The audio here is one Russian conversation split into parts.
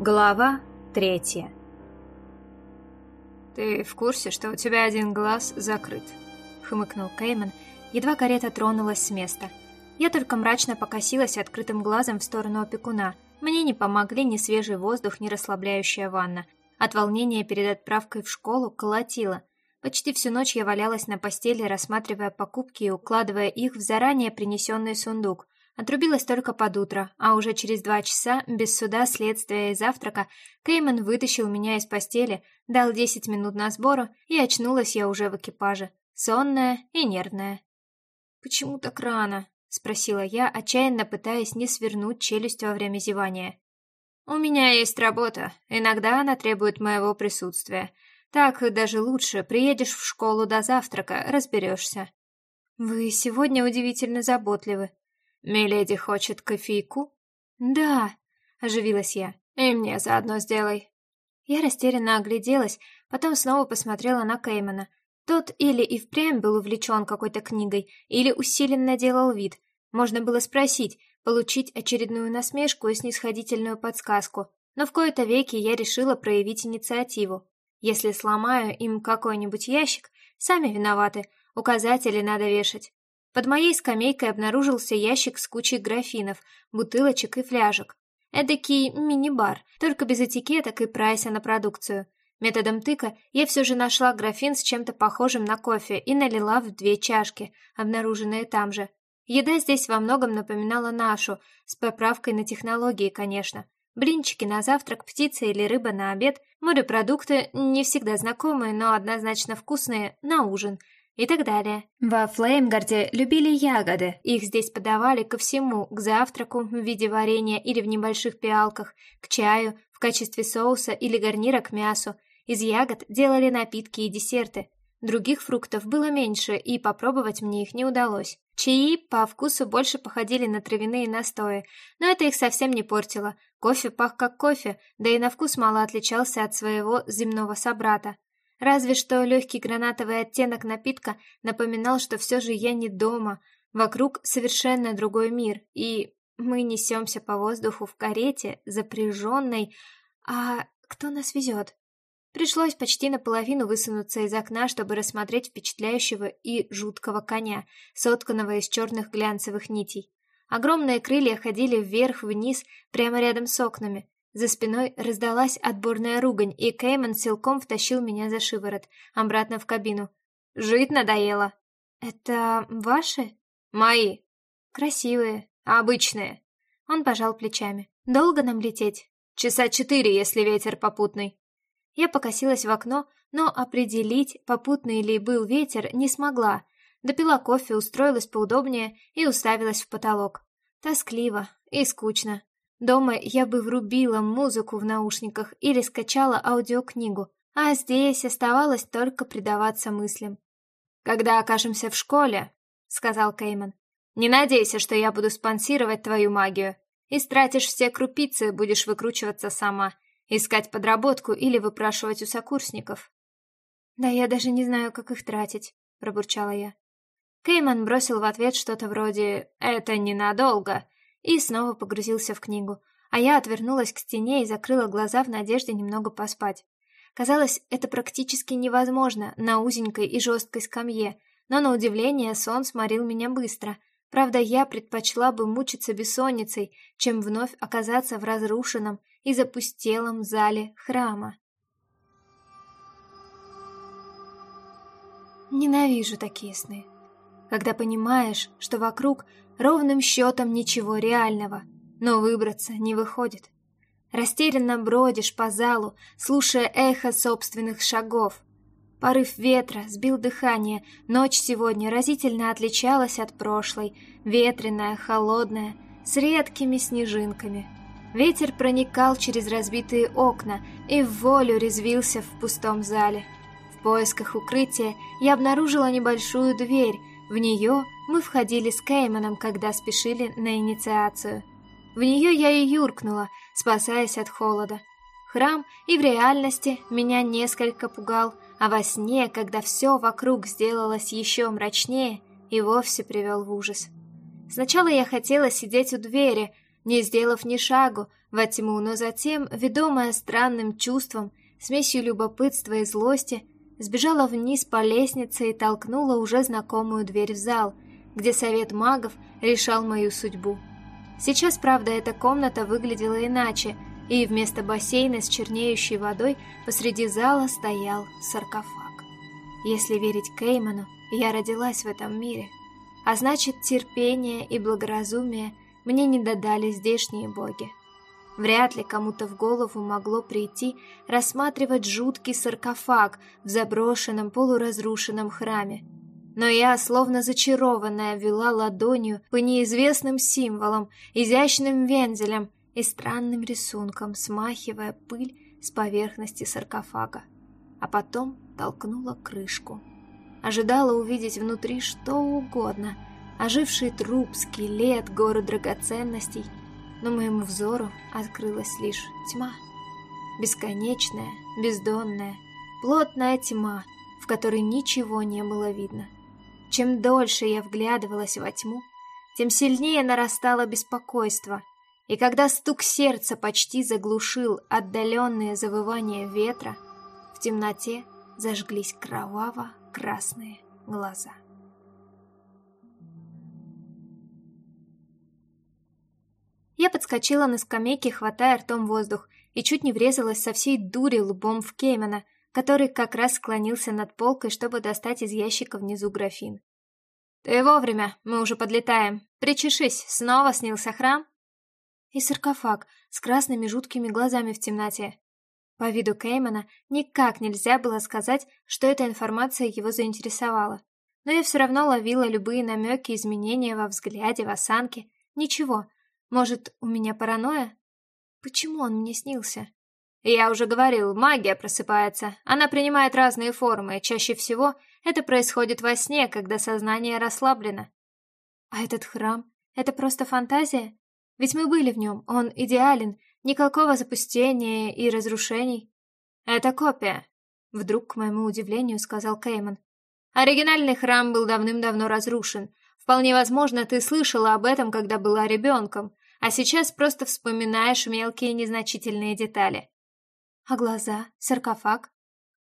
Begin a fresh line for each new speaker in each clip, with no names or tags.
Глава третья
«Ты в курсе, что у тебя один глаз закрыт?» — хмыкнул Кейман, едва карета тронулась с места. Я только мрачно покосилась открытым глазом в сторону опекуна. Мне не помогли ни свежий воздух, ни расслабляющая ванна. От волнения перед отправкой в школу колотило. Почти всю ночь я валялась на постели, рассматривая покупки и укладывая их в заранее принесенный сундук — Отрубилась только под утро, а уже через два часа, без суда, следствия и завтрака, Кейман вытащил меня из постели, дал десять минут на сбору, и очнулась я уже в экипаже, сонная и нервная. «Почему так рано?» — спросила я, отчаянно пытаясь не свернуть челюсть во время зевания. «У меня есть работа, иногда она требует моего присутствия. Так даже лучше, приедешь в школу до завтрака, разберешься». «Вы сегодня удивительно заботливы»,
«Миледи хочет кофейку?»
«Да», — оживилась я.
«И мне заодно сделай».
Я растерянно огляделась, потом снова посмотрела на Кеймана. Тот или и впрямь был увлечен какой-то книгой, или усиленно делал вид. Можно было спросить, получить очередную насмешку и снисходительную подсказку, но в кои-то веки я решила проявить инициативу. Если сломаю им какой-нибудь ящик, сами виноваты, указатели надо вешать. Под моей скамейкой обнаружился ящик с кучей графинов, бутылочек и фляжек. Эдакий мини-бар, только без этикеток и прайса на продукцию. Методом тыка я все же нашла графин с чем-то похожим на кофе и налила в две чашки, обнаруженные там же. Еда здесь во многом напоминала нашу, с поправкой на технологии, конечно. Блинчики на завтрак, птица или рыба на обед, морепродукты, не всегда знакомые, но однозначно вкусные, на ужин – и так далее. Во Флеймгарде любили ягоды, их здесь подавали ко всему, к завтраку в виде варенья или в небольших пиалках, к чаю, в качестве соуса или гарнира к мясу. Из ягод делали напитки и десерты. Других фруктов было меньше, и попробовать мне их не удалось. Чаи по вкусу больше походили на травяные настои, но это их совсем не портило. Кофе пах как кофе, да и на вкус мало отличался от своего земного собрата. Разве что легкий гранатовый оттенок напитка напоминал, что все же я не дома, вокруг совершенно другой мир, и мы несемся по воздуху в карете, запряженной... А кто нас везет? Пришлось почти наполовину высунуться из окна, чтобы рассмотреть впечатляющего и жуткого коня, сотканного из черных глянцевых нитей. Огромные крылья ходили вверх-вниз, прямо рядом с окнами, за спиной раздалась отборная ругань, и Кейман силком втащил меня за шиворот, обратно в кабину. «Жить надоело!» «Это ваши?»
«Мои!»
«Красивые,
обычные!»
Он пожал плечами. «Долго нам лететь?»
«Часа четыре, если ветер попутный».
Я покосилась в окно, но определить, попутный ли был ветер, не смогла. Допила кофе, устроилась поудобнее и уставилась в потолок. Тоскливо и скучно. Дома я бы врубила музыку в наушниках или скачала аудиокнигу, а здесь оставалось только предаваться мыслям.
«Когда окажемся в школе», — сказал Кейман, — «не надейся, что я буду спонсировать твою магию. Истратишь все крупицы, будешь выкручиваться сама, искать подработку или выпрашивать у сокурсников».
«Да я даже не знаю, как их тратить», — пробурчала я. Кейман бросил в ответ что-то вроде «это ненадолго», и снова погрузился в книгу, а я отвернулась к стене и закрыла глаза в надежде немного поспать. Казалось, это практически невозможно на узенькой и жесткой скамье, но на удивление сон сморил меня быстро. Правда, я предпочла бы мучиться бессонницей, чем вновь оказаться в разрушенном и запустелом зале храма. Ненавижу такие сны. Когда понимаешь, что вокруг ровным счетом ничего реального, но выбраться не выходит. Растерянно бродишь по залу, слушая эхо собственных шагов. Порыв ветра сбил дыхание, ночь сегодня разительно отличалась от прошлой, ветреная, холодная, с редкими снежинками. Ветер проникал через разбитые окна и в волю резвился в пустом зале. В поисках укрытия я обнаружила небольшую дверь, в нее мы входили с Кейманом, когда спешили на инициацию. В нее я и юркнула, спасаясь от холода. Храм и в реальности меня несколько пугал, а во сне, когда все вокруг сделалось еще мрачнее, и вовсе привел в ужас. Сначала я хотела сидеть у двери,
не сделав ни шагу во тьму, но затем, ведомая странным чувством, смесью любопытства и злости, сбежала вниз по лестнице и толкнула уже знакомую дверь в зал, где совет магов решал мою судьбу. Сейчас, правда, эта комната выглядела иначе, и вместо бассейна с чернеющей водой посреди зала стоял саркофаг. Если верить Кейману, я родилась в этом мире, а значит, терпение и благоразумие мне не додали здешние боги. Вряд ли кому-то в голову могло прийти рассматривать жуткий саркофаг в заброшенном полуразрушенном храме. Но я, словно зачарованная, вела ладонью по неизвестным символам, изящным вензелям и странным рисункам, смахивая пыль с поверхности саркофага. А потом толкнула крышку. Ожидала увидеть внутри что угодно. Оживший труп, скелет, гору драгоценностей — но моему взору открылась лишь тьма. Бесконечная, бездонная, плотная тьма, в которой ничего не было видно. Чем дольше я вглядывалась во тьму, тем сильнее нарастало беспокойство, и когда стук сердца почти заглушил отдаленные завывания ветра, в темноте зажглись кроваво-красные глаза. Я подскочила на скамейке, хватая ртом воздух, и чуть не врезалась со всей дури лбом в Кеймана, который как раз склонился над полкой, чтобы достать из ящика внизу графин. «Ты вовремя, мы уже подлетаем. Причешись, снова снился храм?» И саркофаг с красными жуткими глазами в темноте. По виду Кеймана никак нельзя было сказать, что эта информация его заинтересовала. Но я все равно ловила любые намеки, изменения во взгляде, в осанке. Ничего, может, у меня паранойя? Почему он мне снился? Я уже говорил, магия просыпается. Она принимает разные формы, чаще всего это происходит во сне, когда сознание расслаблено. А этот храм — это просто фантазия? Ведь мы были в нем, он идеален, никакого запустения и разрушений. Это копия, вдруг, к моему удивлению, сказал Кейман. Оригинальный храм был давным-давно разрушен. Вполне возможно, ты слышала об этом, когда была ребенком, а сейчас просто вспоминаешь мелкие незначительные детали. А глаза? Саркофаг?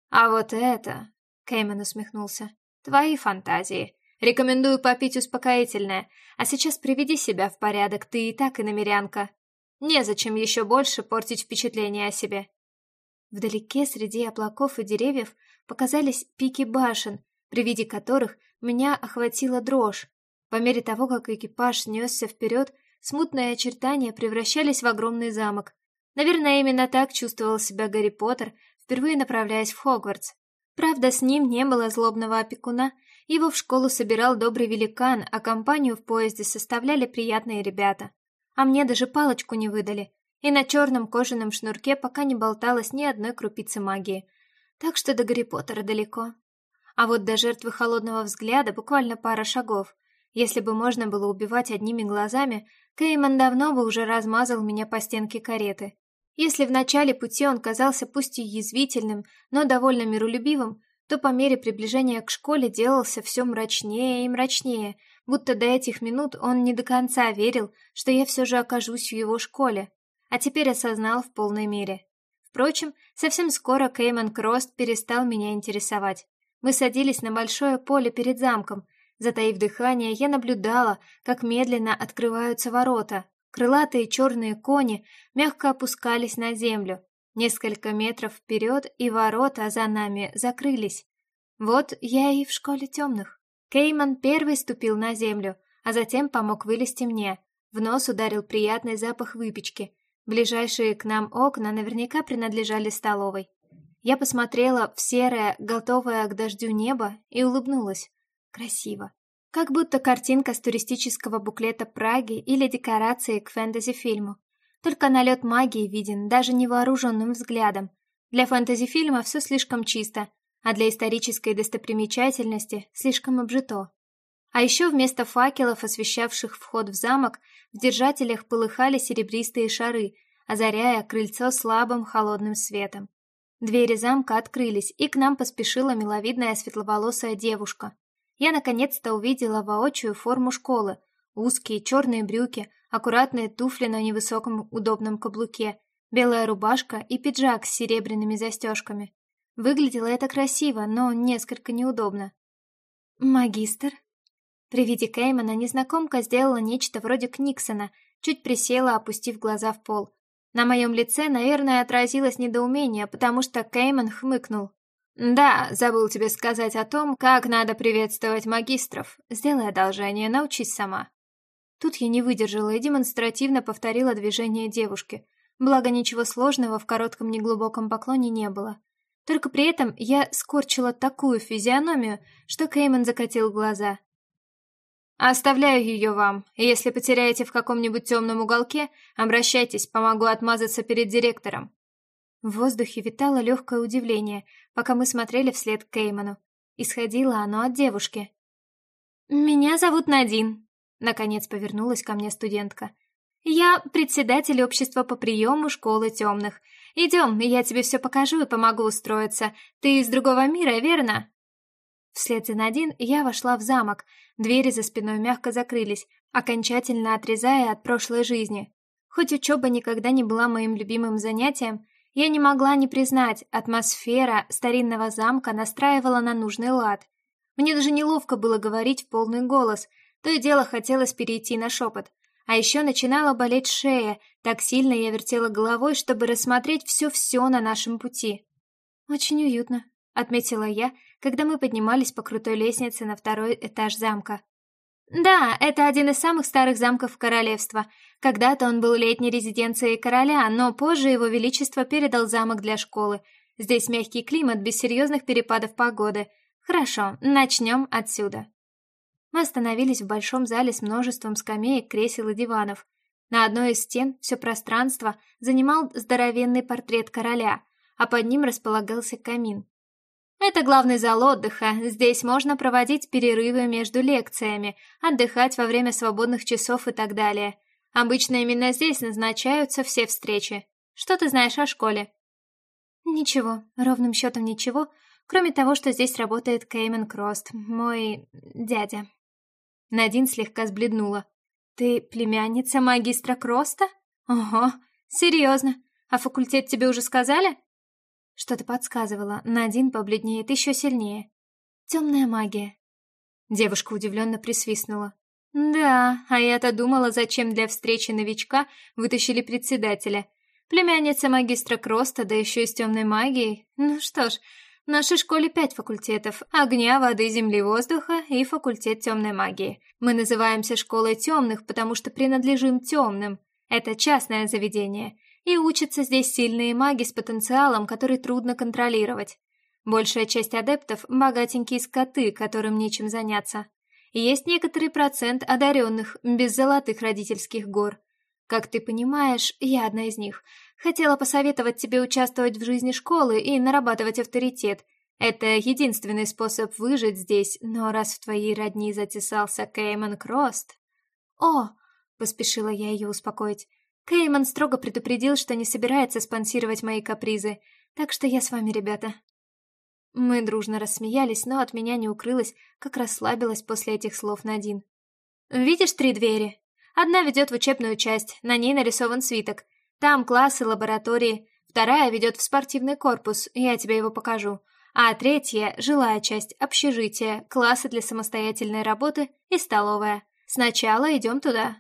А вот это... Кейман усмехнулся. Твои фантазии. Рекомендую попить успокоительное. А сейчас приведи себя в порядок, ты и так иномерянка. Незачем еще больше портить впечатление о себе. Вдалеке, среди облаков и деревьев, показались пики башен, при виде которых меня охватила дрожь. По мере того, как экипаж несся вперед, смутные очертания превращались в огромный замок. Наверное, именно так чувствовал себя Гарри Поттер, впервые направляясь в Хогвартс. Правда, с ним не было злобного опекуна, его в школу собирал добрый великан, а компанию в поезде составляли приятные ребята. А мне даже палочку не выдали, и на черном кожаном шнурке пока не болталось ни одной крупицы магии. Так что до Гарри Поттера далеко. А вот до жертвы холодного взгляда буквально пара шагов. Если бы можно было убивать одними глазами, Кейман давно бы уже размазал меня по стенке кареты. Если в начале пути он казался пусть и язвительным, но довольно миролюбивым, то по мере приближения к школе делался все мрачнее и мрачнее, будто до этих минут он не до конца верил, что я все же окажусь в его школе, а теперь осознал в полной мере. Впрочем, совсем скоро Кейман Крост перестал меня интересовать. Мы садились на большое поле перед замком, Затаив дыхание, я наблюдала, как медленно открываются ворота. Крылатые черные кони мягко опускались на землю. Несколько метров вперед, и ворота за нами закрылись. Вот я и в школе темных. Кейман первый ступил на землю, а затем помог вылезти мне. В нос ударил приятный запах выпечки. Ближайшие к нам окна наверняка принадлежали столовой. Я посмотрела в серое, готовое к дождю небо и улыбнулась. Красиво. Как будто картинка с туристического буклета Праги или декорации к фэнтези-фильму. Только налет магии виден даже невооруженным взглядом. Для фэнтези-фильма все слишком чисто, а для исторической достопримечательности слишком обжито. А еще вместо факелов, освещавших вход в замок, в держателях полыхали серебристые шары, озаряя крыльцо слабым холодным светом. Двери замка открылись, и к нам поспешила миловидная светловолосая девушка, я наконец-то увидела воочию форму школы. Узкие черные брюки,
аккуратные туфли на невысоком удобном каблуке, белая рубашка и пиджак с серебряными застежками. Выглядело это красиво, но несколько неудобно. «Магистр?» При виде Кеймана незнакомка сделала нечто вроде Книксона, чуть присела, опустив глаза в пол. На моем лице, наверное, отразилось недоумение, потому что Кейман хмыкнул. «Да, забыл тебе сказать о том, как надо приветствовать магистров. Сделай одолжение, научись сама». Тут я не выдержала и демонстративно повторила движение девушки. Благо, ничего сложного в коротком неглубоком поклоне не было. Только при этом я скорчила такую физиономию, что Кейман закатил глаза. «Оставляю ее вам. Если потеряете в каком-нибудь темном уголке, обращайтесь, помогу отмазаться перед директором». В воздухе витало легкое удивление, пока мы смотрели вслед Кейману. Исходило оно от девушки. «Меня зовут Надин», — наконец повернулась ко мне студентка. «Я председатель общества по приему школы темных. Идем, я тебе все покажу и помогу устроиться. Ты из другого мира, верно?» Вслед за Надин я вошла в замок, двери за спиной мягко закрылись, окончательно отрезая от прошлой жизни. Хоть учеба никогда не была моим любимым занятием, я не могла не признать, атмосфера старинного замка настраивала на нужный лад. Мне даже неловко было говорить в полный голос, то и дело хотелось перейти на шепот. А еще начинала болеть шея, так сильно я вертела головой, чтобы рассмотреть все-все на нашем пути. «Очень уютно», — отметила я, когда мы поднимались по крутой лестнице на второй этаж замка. Да, это один из самых старых замков королевства. Когда-то он был летней резиденцией короля, но позже его величество передал замок для школы. Здесь мягкий климат без серьезных перепадов погоды. Хорошо, начнем отсюда. Мы остановились в большом зале с множеством скамеек, кресел и диванов. На одной из стен все пространство занимал здоровенный портрет короля, а под ним располагался камин. Это главный зал отдыха. Здесь можно проводить перерывы между лекциями, отдыхать во время свободных часов и так далее. Обычно именно здесь назначаются все встречи. Что ты знаешь о школе? Ничего, ровным счетом ничего, кроме того, что здесь работает Кеймен Крост, мой дядя. Надин слегка сбледнула. Ты племянница магистра Кроста? Ого, серьезно. А факультет тебе уже сказали? Что-то подсказывало, Надин побледнеет еще сильнее. Темная магия. Девушка удивленно присвистнула. Да, а я-то думала, зачем для встречи новичка вытащили председателя. Племянница магистра Кроста, да еще и с темной магией. Ну что ж, в нашей школе пять факультетов – огня, воды, земли, воздуха и факультет темной магии. Мы называемся школой темных, потому что принадлежим темным. Это частное заведение, и учатся здесь сильные маги с потенциалом, который трудно контролировать. Большая часть адептов – богатенькие скоты, которым нечем заняться. Есть некоторый процент одаренных, без золотых родительских гор. Как ты понимаешь, я одна из них. Хотела посоветовать тебе участвовать в жизни школы и нарабатывать авторитет. Это единственный способ выжить здесь, но раз в твоей родни затесался Кейман Крост... О, поспешила я ее успокоить. Кейман строго предупредил, что не собирается спонсировать мои капризы, так что я с вами, ребята. Мы дружно рассмеялись, но от меня не укрылось, как расслабилась после этих слов Надин. «Видишь три двери? Одна ведет в учебную часть, на ней нарисован свиток. Там классы, лаборатории. Вторая ведет в спортивный корпус, я тебе его покажу. А третья — жилая часть, общежитие, классы для самостоятельной работы и столовая. Сначала идем туда,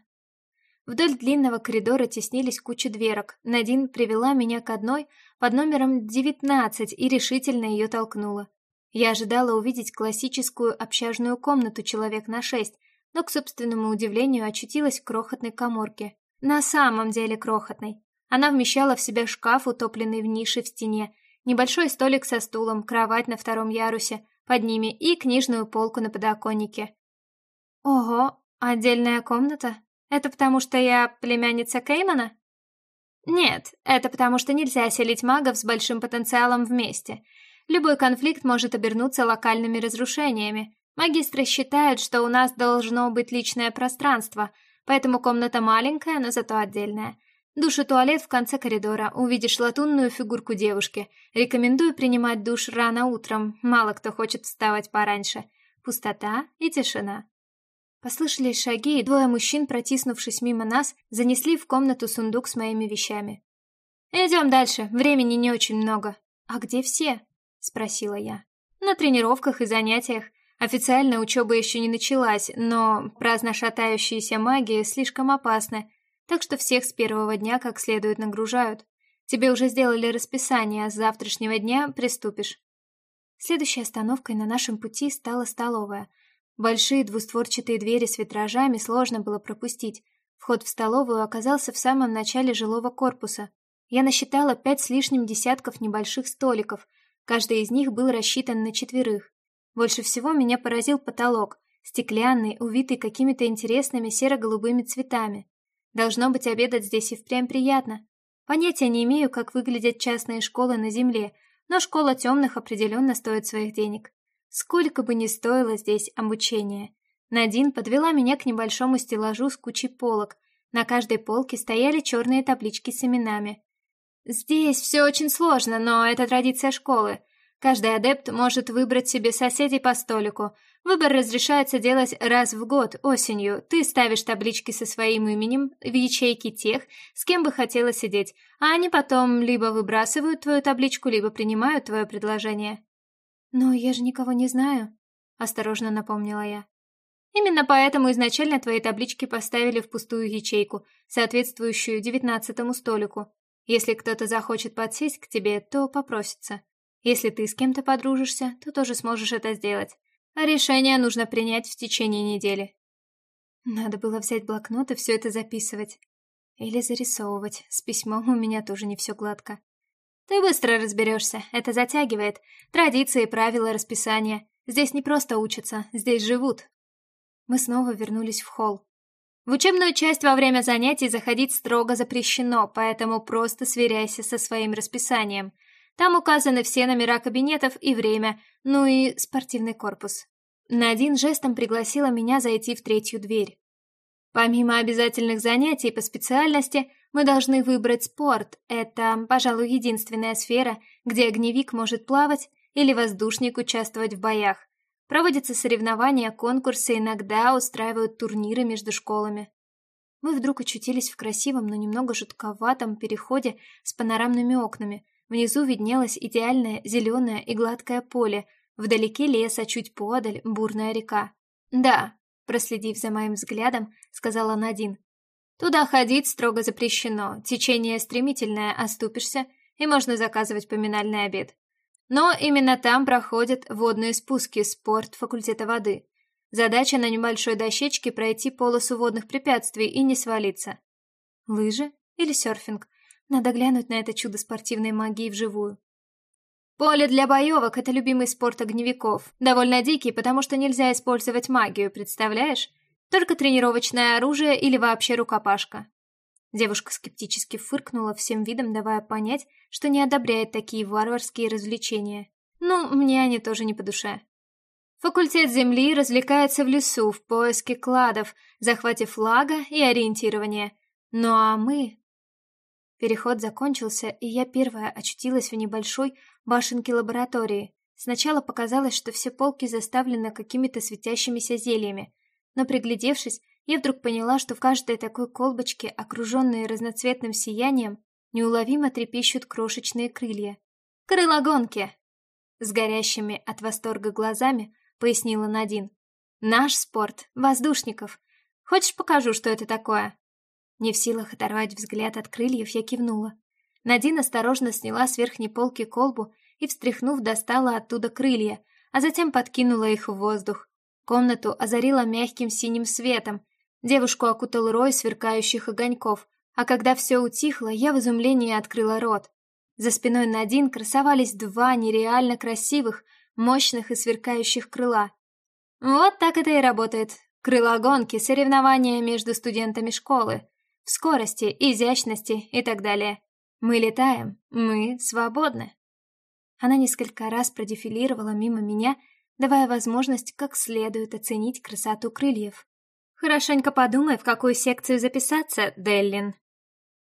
Вдоль длинного коридора теснились куча дверок. Надин привела меня к одной под номером 19 и решительно ее толкнула. Я ожидала увидеть классическую общажную комнату человек на шесть, но, к собственному удивлению, очутилась в крохотной коморке. На самом деле крохотной. Она вмещала в себя шкаф, утопленный в нише в стене, небольшой столик со стулом, кровать на втором ярусе, под ними и книжную полку на подоконнике. Ого, отдельная комната? Это потому, что я племянница Кеймана? Нет, это потому, что нельзя селить магов с большим потенциалом вместе. Любой конфликт может обернуться локальными разрушениями. Магистры считают, что у нас должно быть личное пространство, поэтому комната маленькая, но зато отдельная. Душ и туалет в конце коридора. Увидишь латунную фигурку девушки. Рекомендую принимать душ рано утром. Мало кто хочет вставать пораньше. Пустота и тишина. Послышались шаги, и двое мужчин, протиснувшись мимо нас, занесли в комнату сундук с моими вещами. «Идем дальше, времени не очень много». «А где все?» — спросила я. «На тренировках и занятиях. Официально учеба еще не началась, но праздно шатающаяся магия слишком опасна, так что всех с первого дня как следует нагружают. Тебе уже сделали расписание, а с завтрашнего дня приступишь». Следующей остановкой на нашем пути стала столовая. Большие двустворчатые двери с витражами сложно было пропустить. Вход в столовую оказался в самом начале жилого корпуса. Я насчитала пять с лишним десятков небольших столиков. Каждый из них был рассчитан на четверых. Больше всего меня поразил потолок, стеклянный, увитый какими-то интересными серо-голубыми цветами. Должно быть, обедать здесь и впрямь приятно. Понятия не имею, как выглядят частные школы на земле, но школа темных определенно стоит своих денег. Сколько бы ни стоило здесь обучение. Надин подвела меня к небольшому стеллажу с кучей полок. На каждой полке стояли черные таблички с именами. Здесь все очень сложно, но это традиция школы. Каждый адепт может выбрать себе соседей по столику. Выбор разрешается делать раз в год, осенью. Ты ставишь таблички со своим именем в ячейки тех, с кем бы хотела сидеть, а они потом либо выбрасывают твою табличку, либо принимают твое предложение. «Но я же никого не знаю», — осторожно напомнила я. «Именно поэтому изначально твои таблички поставили в пустую ячейку, соответствующую девятнадцатому столику. Если кто-то захочет подсесть к тебе, то попросится. Если ты с кем-то подружишься, то тоже сможешь это сделать. А решение нужно принять в течение недели». Надо было взять блокнот и все это записывать. Или зарисовывать. С письмом у меня тоже не все гладко. Ты быстро разберешься, это затягивает. Традиции, правила, расписания. Здесь не просто учатся, здесь живут. Мы снова вернулись в холл. В учебную часть во время занятий заходить строго запрещено, поэтому просто сверяйся со своим расписанием. Там указаны все номера кабинетов и время, ну и спортивный корпус. Надин жестом пригласила меня зайти в третью дверь. Помимо обязательных занятий по специальности, мы должны выбрать спорт. Это, пожалуй, единственная сфера, где огневик может плавать или воздушник участвовать в боях. Проводятся соревнования, конкурсы, иногда устраивают турниры между школами. Мы вдруг очутились в красивом, но немного жутковатом переходе с панорамными окнами. Внизу виднелось идеальное зеленое и гладкое поле, вдалеке лес, а чуть подаль бурная река. Да, проследив за моим взглядом, сказала Надин. Туда ходить строго запрещено, течение стремительное, оступишься, и можно заказывать поминальный обед. Но именно там проходят водные спуски спорт факультета воды. Задача на небольшой дощечке пройти полосу водных препятствий и не свалиться. Лыжи или серфинг? Надо глянуть на это чудо спортивной магии вживую. Поле для боевок — это любимый спорт огневиков. Довольно дикий, потому что нельзя использовать магию, представляешь? Только тренировочное оружие или вообще рукопашка. Девушка скептически фыркнула, всем видом давая понять, что не одобряет такие варварские развлечения. Ну, мне они тоже не по душе. Факультет Земли развлекается в лесу в поиске кладов, захвате флага и ориентирования. Ну а мы Переход закончился, и я первая очутилась в небольшой башенке лаборатории. Сначала показалось, что все полки заставлены какими-то светящимися зельями, но приглядевшись, я вдруг поняла, что в каждой такой колбочке, окруженные разноцветным сиянием, неуловимо трепещут крошечные крылья. «Крылогонки!» С горящими от восторга глазами пояснила Надин. «Наш спорт, воздушников. Хочешь, покажу, что это такое?» Не в силах оторвать взгляд от крыльев, я кивнула. Надин осторожно сняла с верхней полки колбу и, встряхнув, достала оттуда крылья, а затем подкинула их в воздух. Комнату озарила мягким синим светом. Девушку окутал рой сверкающих огоньков, а когда все утихло, я в изумлении открыла рот. За спиной Надин красовались два нереально красивых, мощных и сверкающих крыла. Вот так это и работает. Крылогонки, соревнования между студентами школы в скорости, изящности и так далее. Мы летаем, мы свободны. Она несколько раз продефилировала мимо меня, давая возможность как следует оценить красоту крыльев. Хорошенько подумай, в какую секцию записаться, Деллин.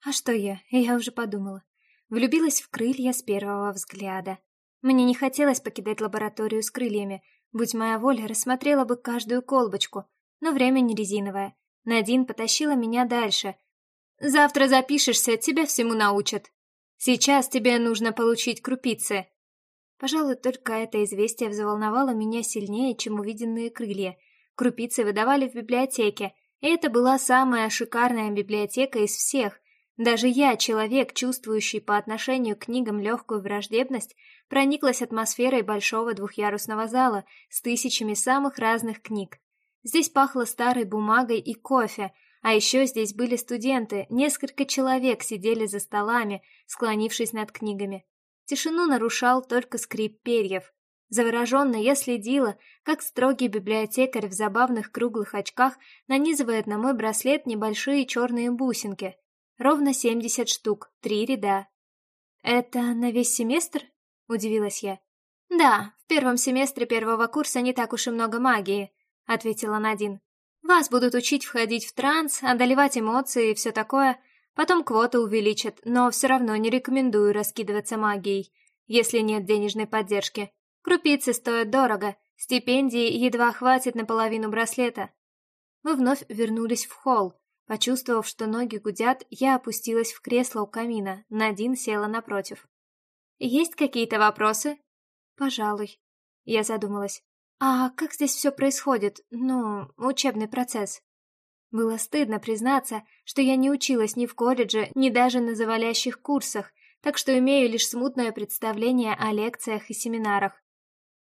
А что я? Я уже подумала. Влюбилась в крылья с первого взгляда. Мне не хотелось покидать лабораторию с крыльями. Будь моя воля, рассмотрела бы каждую колбочку, но время не резиновое. Надин потащила меня дальше. «Завтра запишешься, тебя всему научат. Сейчас тебе нужно получить крупицы». Пожалуй, только это известие взволновало меня сильнее, чем увиденные крылья. Крупицы выдавали в библиотеке, и это была самая шикарная библиотека из всех. Даже я, человек, чувствующий по отношению к книгам легкую враждебность, прониклась атмосферой большого двухъярусного зала с тысячами самых разных книг. Здесь пахло старой бумагой и кофе, а еще здесь были студенты, несколько человек сидели за столами, склонившись над книгами. Тишину нарушал только скрип перьев. Завороженно я следила, как строгий библиотекарь в забавных круглых очках нанизывает на мой браслет небольшие черные бусинки. Ровно семьдесят штук, три ряда. «Это на весь семестр?» — удивилась я. «Да, в первом семестре первого курса не так уж и много магии», — ответила Надин. «Вас будут учить входить в транс, одолевать эмоции и все такое. Потом квоты увеличат, но все равно не рекомендую раскидываться магией, если нет денежной поддержки. Крупицы стоят дорого, стипендии едва хватит на половину браслета. Мы вновь вернулись в холл. Почувствовав, что ноги гудят, я опустилась в кресло у камина, Надин села напротив. «Есть какие-то вопросы?» «Пожалуй». Я задумалась. «А как здесь все происходит? Ну, учебный процесс?» Было стыдно признаться, что я не училась ни в колледже, ни даже на завалящих курсах, так что имею лишь смутное представление о лекциях и семинарах.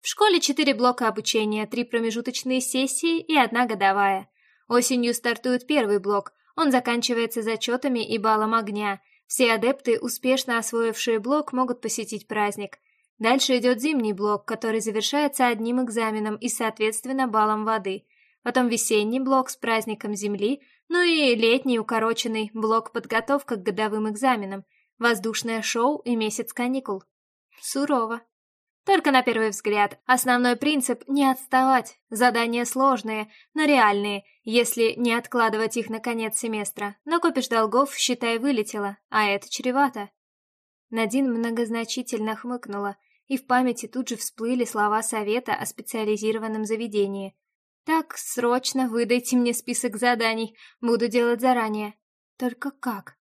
В школе четыре блока обучения, три промежуточные сессии и одна годовая. Осенью стартует первый блок, он заканчивается зачетами и балом огня. Все адепты, успешно освоившие блок, могут посетить праздник. Дальше идет зимний блок, который завершается одним экзаменом и, соответственно, балом воды – потом весенний блок с праздником Земли, ну и летний укороченный блок подготовка к годовым экзаменам, воздушное шоу и месяц каникул. Сурово. Только на первый взгляд. Основной принцип — не отставать. Задания сложные, но реальные, если не откладывать их на конец семестра. Накопишь долгов, считай, вылетело, а это чревато. Надин многозначительно хмыкнула, и в памяти тут же всплыли слова совета о специализированном заведении — так, срочно выдайте мне список заданий, буду делать заранее. Только как?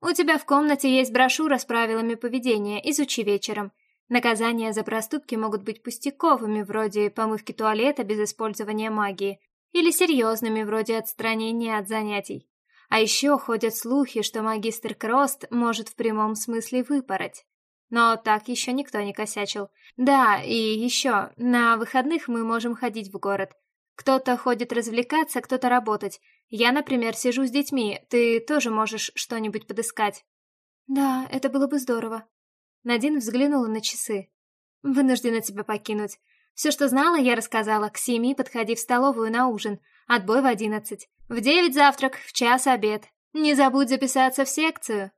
У тебя в комнате есть брошюра с правилами поведения, изучи вечером. Наказания за проступки могут быть пустяковыми, вроде помывки туалета без использования магии, или серьезными, вроде отстранения от занятий. А еще ходят слухи, что магистр Крост может в прямом смысле выпороть. Но так еще никто не косячил. Да, и еще, на выходных мы можем ходить в город. Кто-то ходит развлекаться, кто-то работать. Я, например, сижу с детьми, ты тоже можешь что-нибудь подыскать. Да, это было бы здорово. Надин взглянула на часы. Вынуждена тебя покинуть. Все, что знала, я рассказала. К семи подходи в столовую на ужин. Отбой в одиннадцать. В девять завтрак, в час обед. Не забудь записаться в секцию.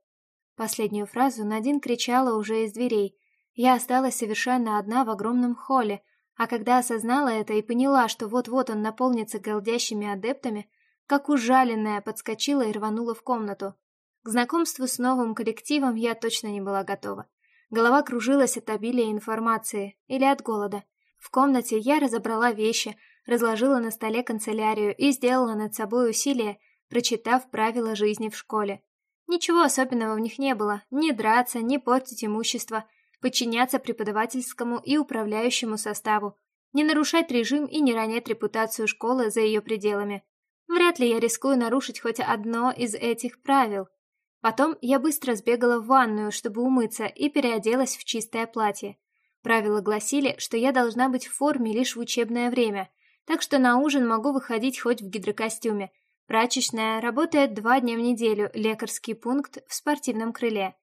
Последнюю фразу Надин кричала уже из дверей. Я осталась совершенно одна в огромном холле, а когда осознала это и поняла, что вот-вот он наполнится голдящими адептами, как ужаленная подскочила и рванула в комнату. К знакомству с новым коллективом я точно не была готова. Голова кружилась от обилия информации или от голода. В комнате я разобрала вещи, разложила на столе канцелярию и сделала над собой усилие, прочитав правила жизни в школе. Ничего особенного в них не было, ни драться, ни портить имущество, подчиняться преподавательскому и управляющему составу, не нарушать режим и не ронять репутацию школы за ее пределами. Вряд ли я рискую нарушить хоть одно из этих правил. Потом я быстро сбегала в ванную, чтобы умыться, и переоделась в чистое платье. Правила гласили, что я должна быть в форме лишь в учебное время, так что на ужин могу выходить хоть в гидрокостюме. Прачечная работает два дня в неделю, лекарский пункт в спортивном крыле.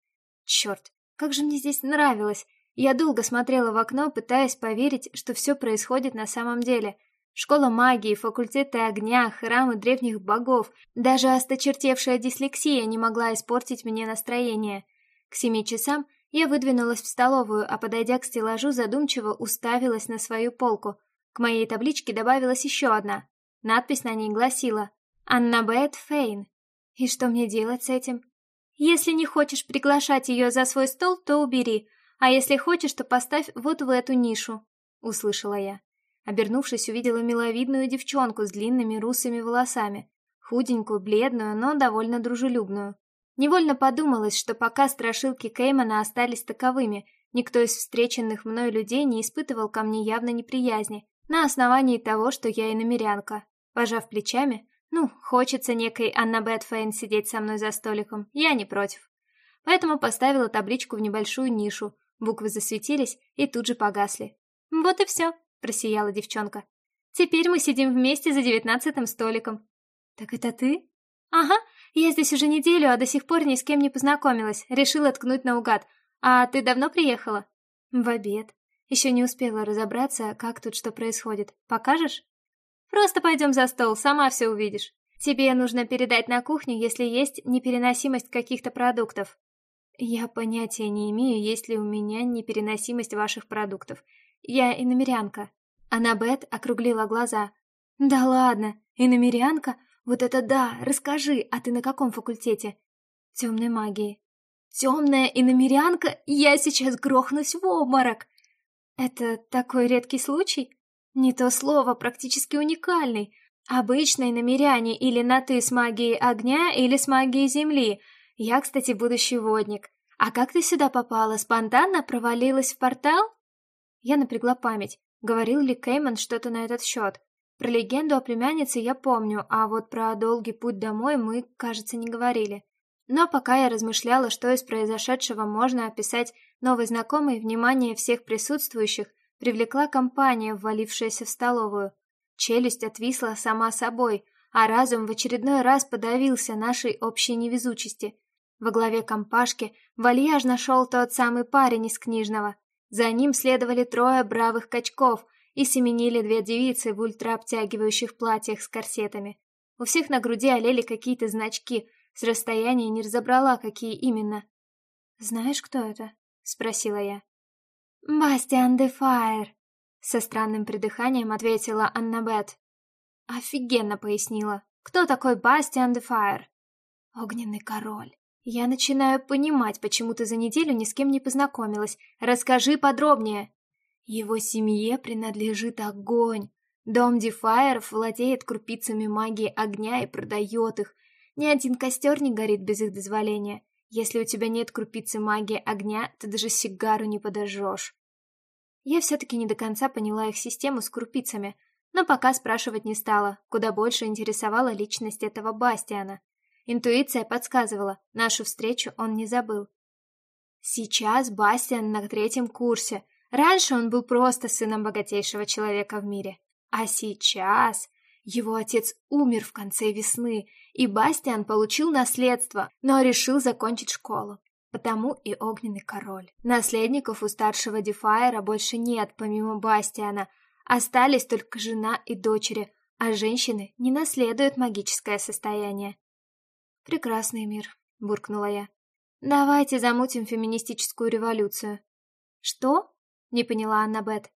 Черт, как же мне здесь нравилось! Я долго смотрела в окно, пытаясь поверить, что все происходит на самом деле. Школа магии, факультеты огня, храмы древних богов. Даже осточертевшая дислексия не могла испортить мне настроение. К семи часам я выдвинулась в столовую, а подойдя к стеллажу, задумчиво уставилась на свою полку. К моей табличке добавилась еще одна. Надпись на ней гласила «Аннабет Фейн». И что мне делать с этим? Если не хочешь приглашать ее за свой стол, то убери, а если хочешь, то поставь вот в эту нишу», — услышала я. Обернувшись, увидела миловидную девчонку с длинными русыми волосами. Худенькую, бледную, но довольно дружелюбную. Невольно подумалось, что пока страшилки Кеймана остались таковыми, никто из встреченных мной людей не испытывал ко мне явно неприязни, на основании того, что я иномерянка. Пожав плечами, ну, хочется некой Аннабет Фейн сидеть со мной за столиком, я не против. Поэтому поставила табличку в небольшую нишу, буквы засветились и тут же погасли. «Вот и все», — просияла девчонка. «Теперь мы сидим вместе за девятнадцатым столиком». «Так это ты?» «Ага, я здесь уже неделю, а до сих пор ни с кем не познакомилась, решила ткнуть наугад. А ты давно приехала?» «В обед. Еще не успела разобраться, как тут что происходит. Покажешь?» Просто пойдем за стол, сама все увидишь. Тебе нужно передать на кухню, если есть непереносимость каких-то продуктов. Я понятия не имею, есть ли у меня непереносимость ваших продуктов. Я иномерянка. Аннабет округлила глаза. Да ладно, иномерянка? Вот это да, расскажи, а ты на каком факультете? Темной магии. Темная иномерянка? Я сейчас грохнусь в обморок. Это такой редкий случай? Не то слово, практически уникальный. Обычный намеряне или на «ты» с магией огня или с магией земли. Я, кстати, будущий водник. А как ты сюда попала? Спонтанно провалилась в портал? Я напрягла память. Говорил ли Кейман что-то на этот счет? Про легенду о племяннице я помню, а вот про долгий путь домой мы, кажется, не говорили. Но пока я размышляла, что из произошедшего можно описать новой знакомой, внимание всех присутствующих привлекла компания, ввалившаяся в столовую. Челюсть отвисла сама собой, а разум в очередной раз подавился нашей общей невезучести. Во главе компашки вальяжно шел тот самый парень из книжного. За ним следовали трое бравых качков и семенили две девицы в ультраобтягивающих платьях с корсетами. У всех на груди олели какие-то значки, с расстояния не разобрала, какие именно. «Знаешь, кто это?» — спросила я. «Бастиан де Фаер», — со странным придыханием ответила Аннабет. Офигенно пояснила. «Кто такой Бастиан де Фаер?» «Огненный король. Я начинаю понимать, почему ты за неделю ни с кем не познакомилась. Расскажи подробнее». Его семье принадлежит огонь. Дом Дефайеров владеет крупицами магии огня и продает их. Ни один костер не горит без их дозволения. Если у тебя нет крупицы магии огня, ты даже сигару не подожжешь. Я все-таки не до конца поняла их систему с крупицами, но пока спрашивать не стала, куда больше интересовала личность этого Бастиана. Интуиция подсказывала, нашу встречу он не забыл. Сейчас Бастиан на третьем курсе. Раньше он был просто сыном богатейшего человека в мире. А сейчас его отец умер в конце весны, и Бастиан получил наследство, но решил закончить школу. Потому и огненный король. Наследников у старшего Дефайера больше нет, помимо Бастиана. Остались только жена и дочери, а женщины не наследуют магическое состояние. «Прекрасный мир», — буркнула я. «Давайте замутим феминистическую революцию». «Что?» — не поняла Аннабет.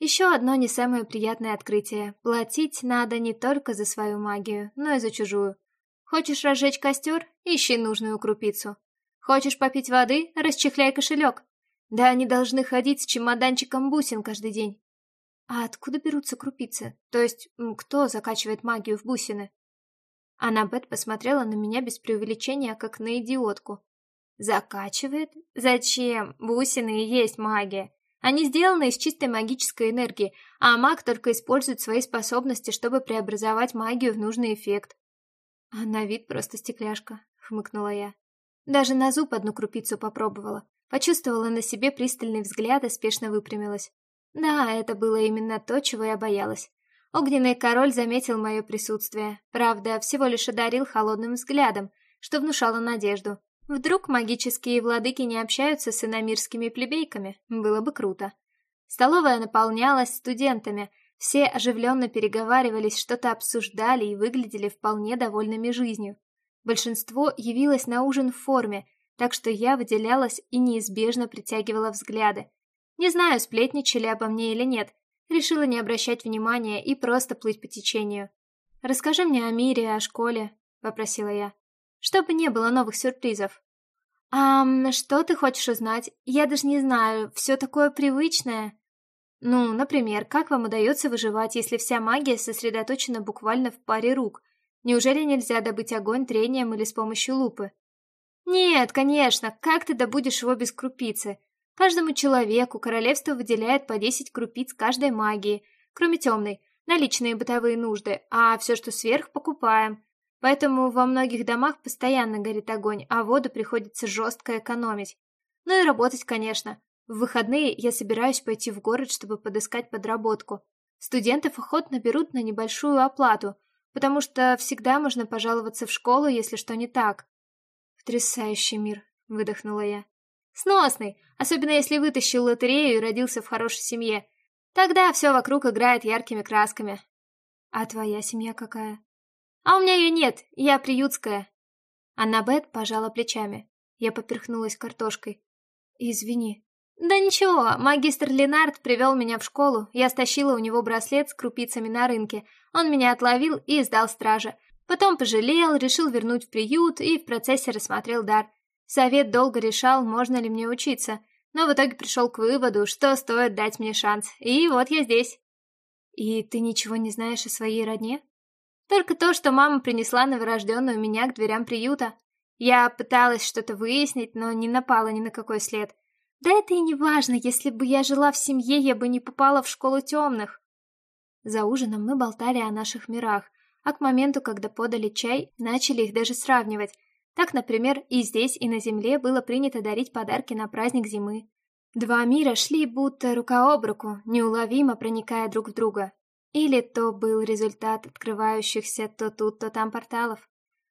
Еще одно не самое приятное открытие. Платить надо не только за свою магию, но и за чужую. Хочешь разжечь костер? Ищи нужную крупицу. Хочешь попить воды? Расчехляй кошелек. Да они должны ходить с чемоданчиком бусин каждый день. А откуда берутся крупицы? То есть, кто закачивает магию в бусины? Аннабет посмотрела на меня без преувеличения, как на идиотку. Закачивает? Зачем? Бусины и есть магия. Они сделаны из чистой магической энергии, а маг только использует свои способности, чтобы преобразовать магию в нужный эффект. А на вид просто стекляшка, хмыкнула я. Даже на зуб одну крупицу попробовала. Почувствовала на себе пристальный взгляд и спешно выпрямилась. Да, это было именно то, чего я боялась. Огненный король заметил мое присутствие. Правда, всего лишь одарил холодным взглядом, что внушало надежду. Вдруг магические владыки не общаются с иномирскими плебейками? Было бы круто. Столовая наполнялась студентами. Все оживленно переговаривались, что-то обсуждали и выглядели вполне довольными жизнью. Большинство явилось на ужин в форме, так что я выделялась и неизбежно притягивала взгляды. Не знаю, сплетничали обо мне или нет. Решила не обращать внимания и просто плыть по течению. «Расскажи мне о мире, о школе», — попросила я чтобы не было новых сюрпризов. «А что ты хочешь узнать? Я даже не знаю, все такое привычное».
Ну, например, как вам удается выживать, если вся магия сосредоточена буквально в паре рук? Неужели нельзя добыть огонь трением или с помощью лупы? Нет, конечно, как ты добудешь его без крупицы? Каждому человеку королевство выделяет по 10 крупиц каждой магии, кроме темной, на личные бытовые нужды, а все, что сверх, покупаем. Поэтому во многих домах постоянно горит огонь, а воду приходится жестко экономить. Ну и работать, конечно. В выходные я собираюсь пойти в город, чтобы подыскать подработку. Студентов охотно берут на небольшую оплату, потому что всегда можно пожаловаться в школу, если что не так. «Потрясающий мир», — выдохнула я. «Сносный, особенно если вытащил лотерею и родился в хорошей семье. Тогда все вокруг играет яркими красками». «А твоя семья какая?» «А у меня ее нет, я приютская». Аннабет пожала плечами. Я поперхнулась картошкой. «Извини», «Да ничего, магистр Ленард привел меня в школу, я стащила у него браслет с крупицами на рынке, он меня отловил и сдал страже. Потом пожалел, решил вернуть в приют и в процессе рассмотрел дар. Совет долго решал, можно ли мне учиться, но в итоге пришел к выводу, что стоит дать мне шанс, и вот я здесь». «И ты ничего не знаешь о своей родне?» «Только то, что мама принесла новорожденную меня к дверям приюта. Я пыталась что-то выяснить, но не напала ни на какой след». Да это и не важно, если бы я жила в семье, я бы не попала в школу темных. За ужином мы болтали о наших мирах, а к моменту, когда подали чай, начали их даже сравнивать. Так, например, и здесь, и на Земле было принято дарить подарки на праздник зимы. Два мира шли будто рука об руку, неуловимо проникая друг в друга. Или то был результат открывающихся то тут, то там порталов.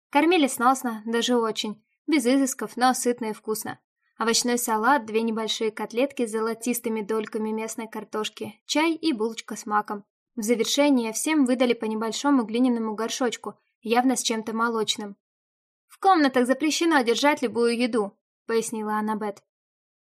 Кормили сносно, даже очень, без изысков, но сытно и вкусно. Овощной салат, две небольшие котлетки с золотистыми дольками местной картошки, чай и булочка с маком. В завершение всем выдали по небольшому глиняному горшочку, явно с чем-то молочным. «В комнатах запрещено держать любую еду», — пояснила Аннабет.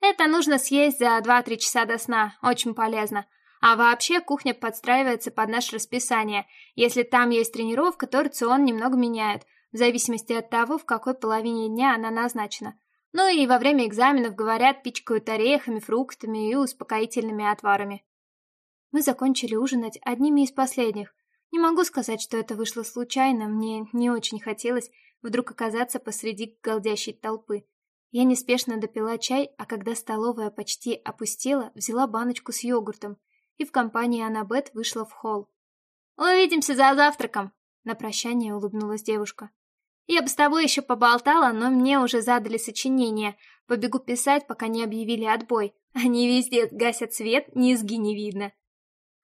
«Это нужно съесть за 2-3 часа до сна, очень полезно. А вообще кухня подстраивается под наше расписание. Если там есть тренировка, то рацион немного меняют, в зависимости от того, в какой половине дня она назначена. Ну и во время экзаменов, говорят, пичкают орехами, фруктами и успокоительными отварами. Мы закончили ужинать одними из последних. Не могу сказать, что это вышло случайно, мне не очень хотелось вдруг оказаться посреди голдящей толпы. Я неспешно допила чай, а когда столовая почти опустела, взяла баночку с йогуртом и в компании Аннабет вышла в холл. «Увидимся за завтраком!» На прощание улыбнулась девушка. Я бы с тобой еще поболтала, но мне уже задали сочинение. Побегу писать, пока не объявили отбой. Они везде гасят свет, низги не видно.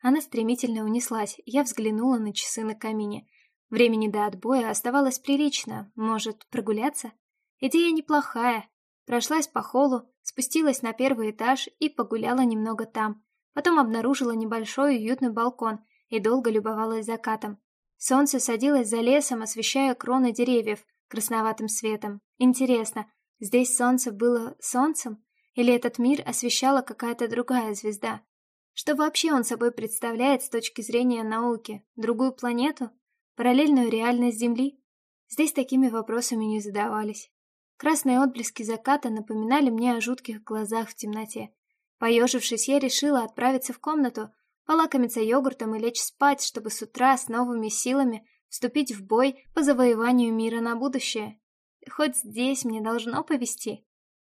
Она стремительно унеслась. Я взглянула на часы на камине. Времени до отбоя оставалось прилично. Может, прогуляться? Идея неплохая. Прошлась по холлу, спустилась на первый этаж и погуляла немного там. Потом обнаружила небольшой уютный балкон и долго любовалась закатом. Солнце садилось за лесом, освещая кроны деревьев красноватым светом. Интересно, здесь солнце было солнцем? Или этот мир освещала какая-то другая звезда? Что вообще он собой представляет с точки зрения науки? Другую планету? Параллельную реальность Земли? Здесь такими вопросами не задавались. Красные отблески заката напоминали мне о жутких глазах в темноте. Поежившись, я решила отправиться в комнату, полакомиться йогуртом и лечь спать, чтобы с утра с новыми силами вступить в бой по завоеванию мира на будущее. Хоть здесь мне должно повести.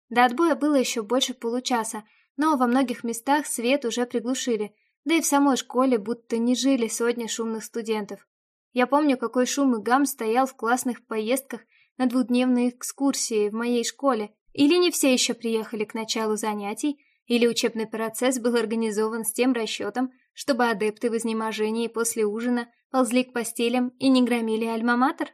До отбоя было еще больше получаса, но во многих местах свет уже приглушили, да и в самой школе будто не жили сотни шумных студентов. Я помню, какой шум и гам стоял в классных поездках на двухдневные экскурсии в моей школе. Или не все еще приехали к началу занятий, или учебный процесс был организован с тем расчетом, чтобы адепты в изнеможении после ужина ползли к постелям и не громили альма-матер?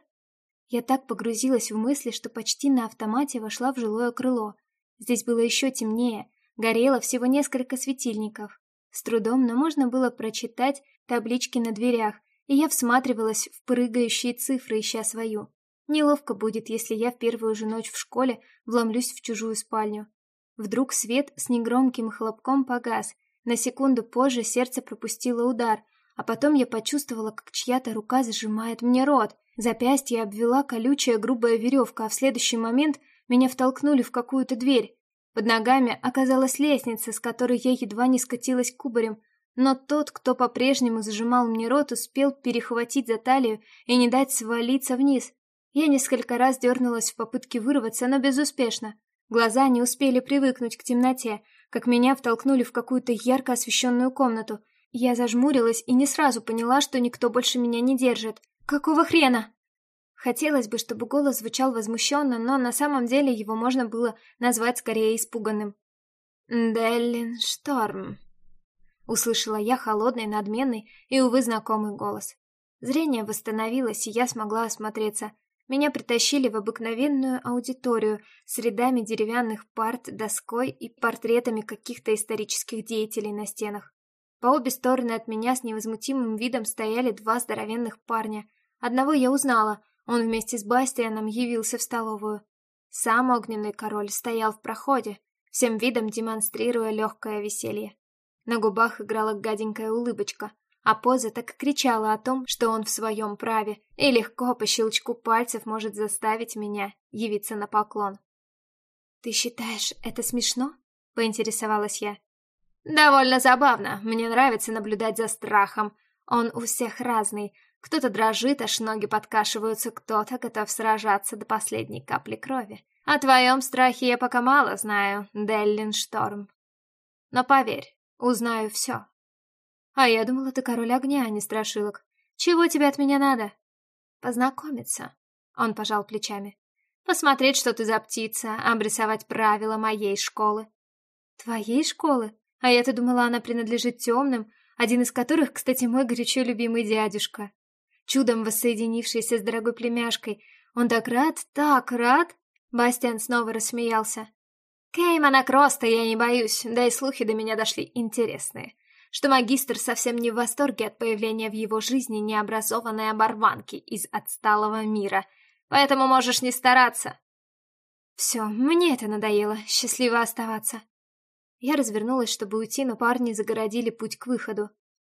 Я так погрузилась в мысли, что почти на автомате вошла в жилое крыло. Здесь было еще темнее, горело всего несколько светильников. С трудом, но можно было прочитать таблички на дверях, и я всматривалась в прыгающие цифры, ища свою. Неловко будет, если я в первую же ночь в школе вломлюсь в чужую спальню. Вдруг свет с негромким хлопком погас. На секунду позже сердце пропустило удар, а потом я почувствовала, как чья-то рука зажимает мне рот. Запястье обвела колючая грубая веревка, а в следующий момент меня втолкнули в какую-то дверь. Под ногами оказалась лестница, с которой я едва не скатилась кубарем,
но тот, кто по-прежнему зажимал мне рот, успел перехватить за талию и не дать свалиться вниз. Я несколько раз дернулась в попытке вырваться, но безуспешно. Глаза не успели привыкнуть к темноте, как меня втолкнули в какую-то ярко освещенную комнату. Я зажмурилась и не сразу поняла, что никто больше меня не держит. «Какого хрена?» Хотелось бы, чтобы голос звучал возмущенно, но на самом деле его можно было назвать скорее испуганным. «Деллин Шторм», — услышала я холодный, надменный и, увы, знакомый голос. Зрение восстановилось, и я смогла осмотреться. Меня притащили в обыкновенную аудиторию с рядами деревянных парт, доской и портретами каких-то исторических деятелей на стенах. По обе стороны от меня с невозмутимым видом стояли два здоровенных парня. Одного я узнала — он вместе с Бастианом явился в столовую. Сам огненный король стоял в проходе, всем видом демонстрируя легкое веселье. На губах играла гаденькая улыбочка, а поза так кричала о том, что он в своем праве и легко по щелчку пальцев может заставить меня явиться на поклон. «Ты считаешь это смешно?» — поинтересовалась я. «Довольно забавно. Мне нравится наблюдать за страхом. Он у всех разный, кто-то дрожит, аж ноги подкашиваются, кто-то готов сражаться до последней капли крови. О твоем страхе я пока мало знаю, Деллин Шторм. Но поверь, узнаю все. А я думала, ты король огня, а не страшилок. Чего тебе от меня надо? Познакомиться. Он пожал плечами. Посмотреть, что ты за птица, обрисовать правила моей школы. Твоей школы? А я-то думала, она принадлежит темным, один из которых, кстати, мой горячо любимый дядюшка чудом воссоединившийся с дорогой племяшкой. Он так рад, так рад!» Бастиан снова рассмеялся. «Кеймана Кроста я не боюсь, да и слухи до меня дошли интересные, что магистр совсем не в восторге от появления в его жизни необразованной оборванки из отсталого мира, поэтому можешь не стараться». «Все, мне это надоело, счастливо оставаться». Я развернулась, чтобы уйти, но парни загородили путь к выходу.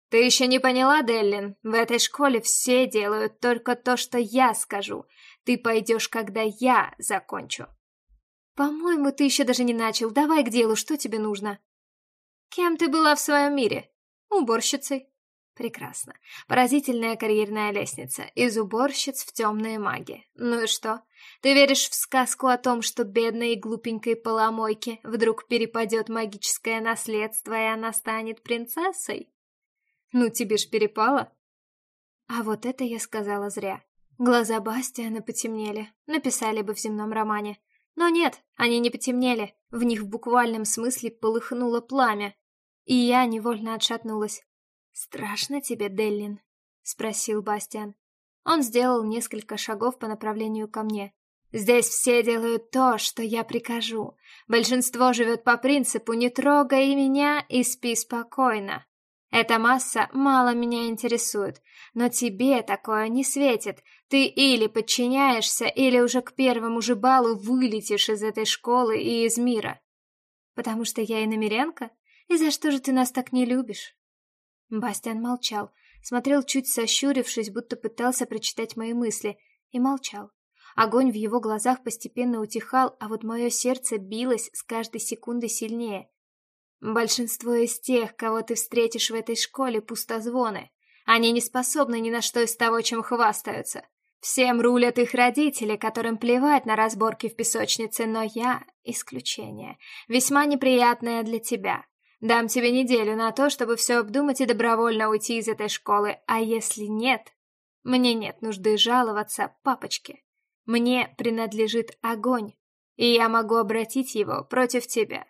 «Ты еще не поняла, Деллин? В этой школе все делают только то, что я скажу. Ты пойдешь, когда я закончу». «По-моему, ты еще даже не начал. Давай к делу, что тебе нужно?» «Кем ты была в своем мире?» «Уборщицей». «Прекрасно. Поразительная карьерная лестница. Из уборщиц в темные маги. Ну и что? Ты веришь в сказку о том, что бедной и глупенькой поломойке вдруг перепадет магическое наследство, и она станет принцессой?» Ну, тебе ж перепало. А вот это я сказала зря. Глаза Бастиана потемнели, написали бы в земном романе. Но нет, они не потемнели, в них в буквальном смысле полыхнуло пламя. И я невольно отшатнулась. «Страшно тебе, Деллин?» — спросил Бастиан. Он сделал несколько шагов по направлению ко мне. «Здесь все делают то, что я прикажу. Большинство живет по принципу «не трогай меня и спи спокойно». Эта масса мало меня интересует, но тебе такое не светит. Ты или подчиняешься, или уже к первому же балу вылетишь из этой школы и из мира. Потому что я иномерянка? И за что же ты нас так не любишь? Бастиан молчал, смотрел чуть сощурившись, будто пытался прочитать мои мысли, и молчал. Огонь в его глазах постепенно утихал, а вот мое сердце билось с каждой секундой сильнее. Большинство из тех, кого ты встретишь в этой школе, пустозвоны. Они не способны ни на что из того, чем хвастаются. Всем рулят их родители, которым плевать на разборки в песочнице, но я — исключение. Весьма неприятное для тебя. Дам тебе неделю на то, чтобы все обдумать и добровольно уйти из этой школы, а если нет, мне нет нужды жаловаться папочке. Мне принадлежит огонь, и я могу обратить его против тебя.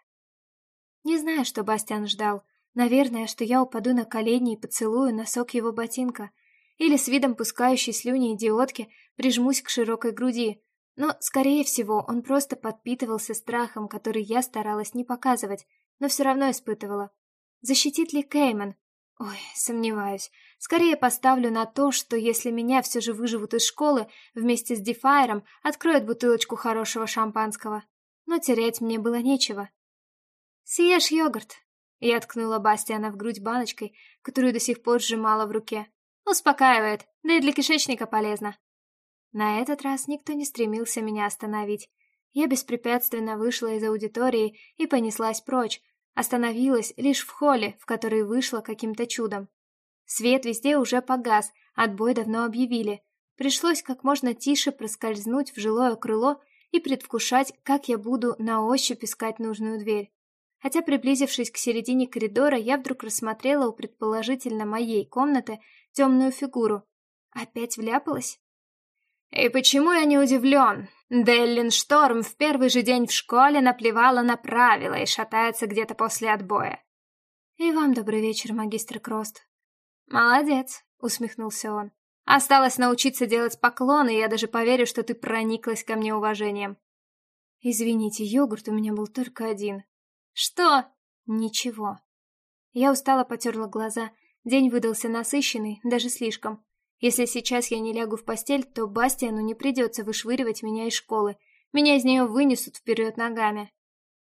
Не знаю, что Бастиан ждал. Наверное, что я упаду на колени и поцелую носок его ботинка. Или с видом пускающей слюни идиотки прижмусь к широкой груди. Но, скорее всего, он просто подпитывался страхом, который я старалась не показывать, но все равно испытывала. Защитит ли Кейман? Ой, сомневаюсь. Скорее поставлю на то, что если меня все же выживут из школы, вместе с Дефайером откроют бутылочку хорошего шампанского. Но терять мне было нечего. «Съешь йогурт!» Я ткнула Бастиана в грудь баночкой, которую до сих пор сжимала в руке. «Успокаивает, да и для кишечника полезно!» На этот раз никто не стремился меня остановить. Я беспрепятственно вышла из аудитории и понеслась прочь, Остановилась лишь в холле, в который вышла каким-то чудом. Свет везде уже погас, отбой давно объявили. Пришлось как можно тише проскользнуть в жилое крыло и предвкушать, как я буду на ощупь искать нужную дверь. Хотя, приблизившись к середине коридора, я вдруг рассмотрела у предположительно моей комнаты темную фигуру. Опять вляпалась? И почему я не удивлен? Деллин Шторм в первый же день в школе наплевала на правила и шатается где-то после отбоя. И вам добрый вечер, магистр Крост. Молодец, усмехнулся он. Осталось научиться делать поклоны, и я даже поверю, что ты прониклась ко мне уважением. Извините, йогурт у меня был только один. Что? Ничего. Я устало потерла глаза. День выдался насыщенный, даже слишком. Если сейчас я не лягу в постель, то Бастиану не придется вышвыривать меня из школы. Меня из нее вынесут вперед ногами.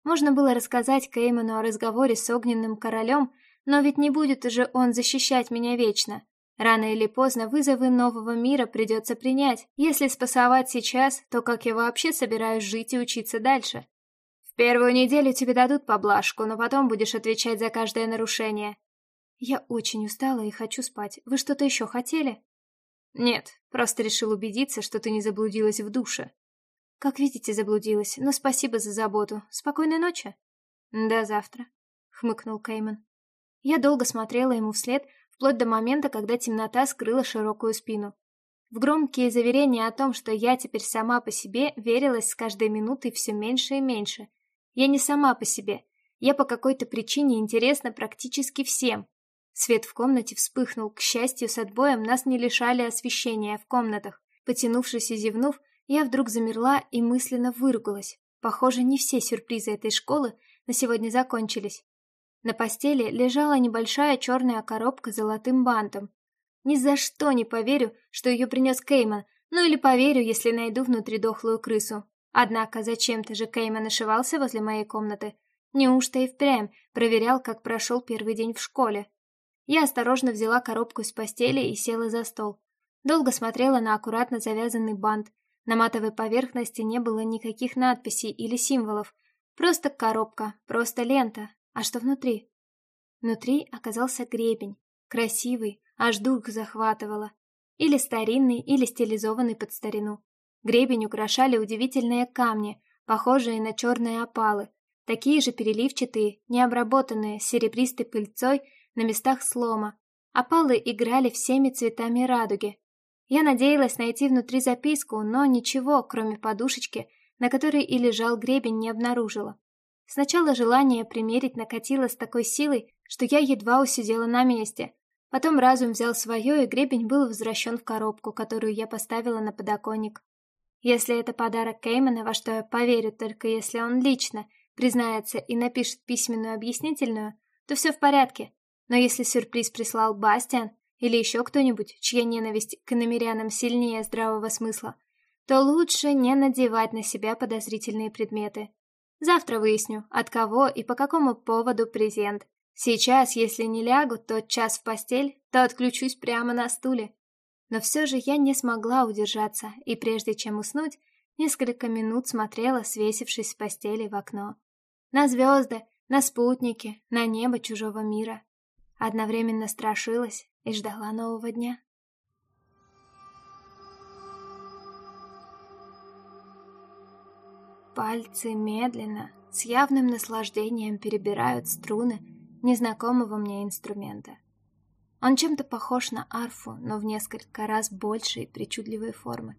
Можно было рассказать Кейману о разговоре с огненным королем, но ведь не будет же он защищать меня вечно. Рано или поздно вызовы нового мира придется принять. Если спасовать сейчас, то как я вообще собираюсь жить и учиться дальше? Первую неделю тебе дадут поблажку, но потом будешь отвечать за каждое нарушение. Я очень устала и хочу спать. Вы что-то еще хотели? Нет, просто решил убедиться, что ты не заблудилась в душе. Как видите, заблудилась, но спасибо за заботу. Спокойной ночи. До завтра, хмыкнул Кейман. Я долго смотрела ему вслед, вплоть до момента, когда темнота скрыла широкую спину. В громкие заверения о том, что я теперь сама по себе, верилась с каждой минутой все меньше и меньше. Я не сама по себе. Я по какой-то причине интересна практически всем, Свет в комнате вспыхнул. К счастью, с отбоем нас не лишали освещения в комнатах. Потянувшись и зевнув, я вдруг замерла и мысленно выругалась. Похоже, не все сюрпризы этой школы на сегодня закончились. На постели лежала небольшая черная коробка с золотым бантом. Ни за что не поверю, что ее принес Кейман, ну или поверю, если найду внутри дохлую крысу. Однако зачем-то же Кейман ошивался возле моей комнаты. Неужто и впрямь проверял, как прошел первый день в школе? Я осторожно взяла коробку с постели и села за стол. Долго смотрела на аккуратно завязанный бант. На матовой поверхности не было никаких надписей или символов. Просто коробка, просто лента. А что внутри? Внутри оказался гребень. Красивый, аж дух захватывало. Или старинный, или стилизованный под старину. Гребень украшали удивительные камни, похожие на черные опалы, такие же переливчатые, необработанные, с серебристой пыльцой на местах слома. Опалы играли всеми цветами радуги. Я надеялась найти внутри записку, но ничего, кроме подушечки, на которой и лежал гребень, не обнаружила. Сначала желание примерить накатило с такой силой, что я едва усидела на месте. Потом разум взял свое, и гребень был возвращен в коробку, которую я поставила на подоконник. Если это подарок Кеймана, во что я поверю, только если он лично признается и напишет письменную объяснительную, то все в порядке. Но если сюрприз прислал Бастиан или еще кто-нибудь, чья ненависть к намерянам сильнее здравого смысла, то лучше не надевать на себя подозрительные предметы. Завтра выясню, от кого и по какому поводу презент. Сейчас, если не лягу тот час в постель, то отключусь прямо на стуле. Но все же я не смогла удержаться, и прежде чем уснуть, несколько минут смотрела, свесившись с постели в окно. На звезды, на спутники, на небо чужого мира. Одновременно страшилась и ждала нового дня. Пальцы медленно, с явным наслаждением перебирают струны незнакомого мне инструмента. Он чем-то похож на арфу, но в несколько раз больше и причудливой формы.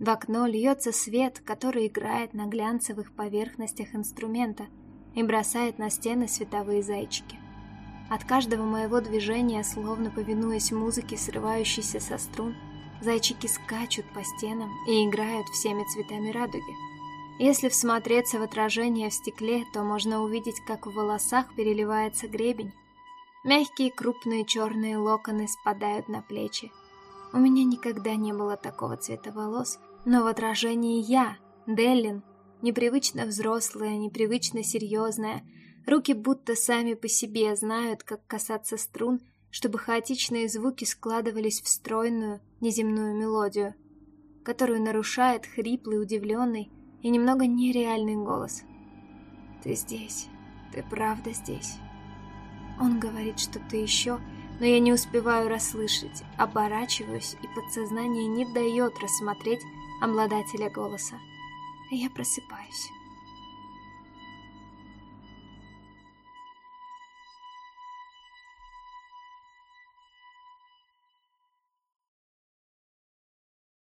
В окно льется свет, который играет на глянцевых поверхностях инструмента и бросает на стены световые зайчики. От каждого моего движения, словно повинуясь музыке, срывающейся со струн, зайчики скачут по стенам и играют всеми цветами радуги. Если всмотреться в отражение в стекле, то можно увидеть, как в волосах переливается гребень. Мягкие крупные черные локоны спадают на плечи. У меня никогда не было такого цвета волос, но в отражении я, Деллин, непривычно взрослая, непривычно серьезная, Руки будто сами по себе знают, как касаться струн, чтобы хаотичные звуки складывались в стройную, неземную мелодию, которую нарушает хриплый, удивленный и немного нереальный голос. «Ты здесь. Ты правда здесь? Он говорит что-то еще, но я не успеваю расслышать, оборачиваюсь, и подсознание не дает рассмотреть обладателя голоса. Я просыпаюсь.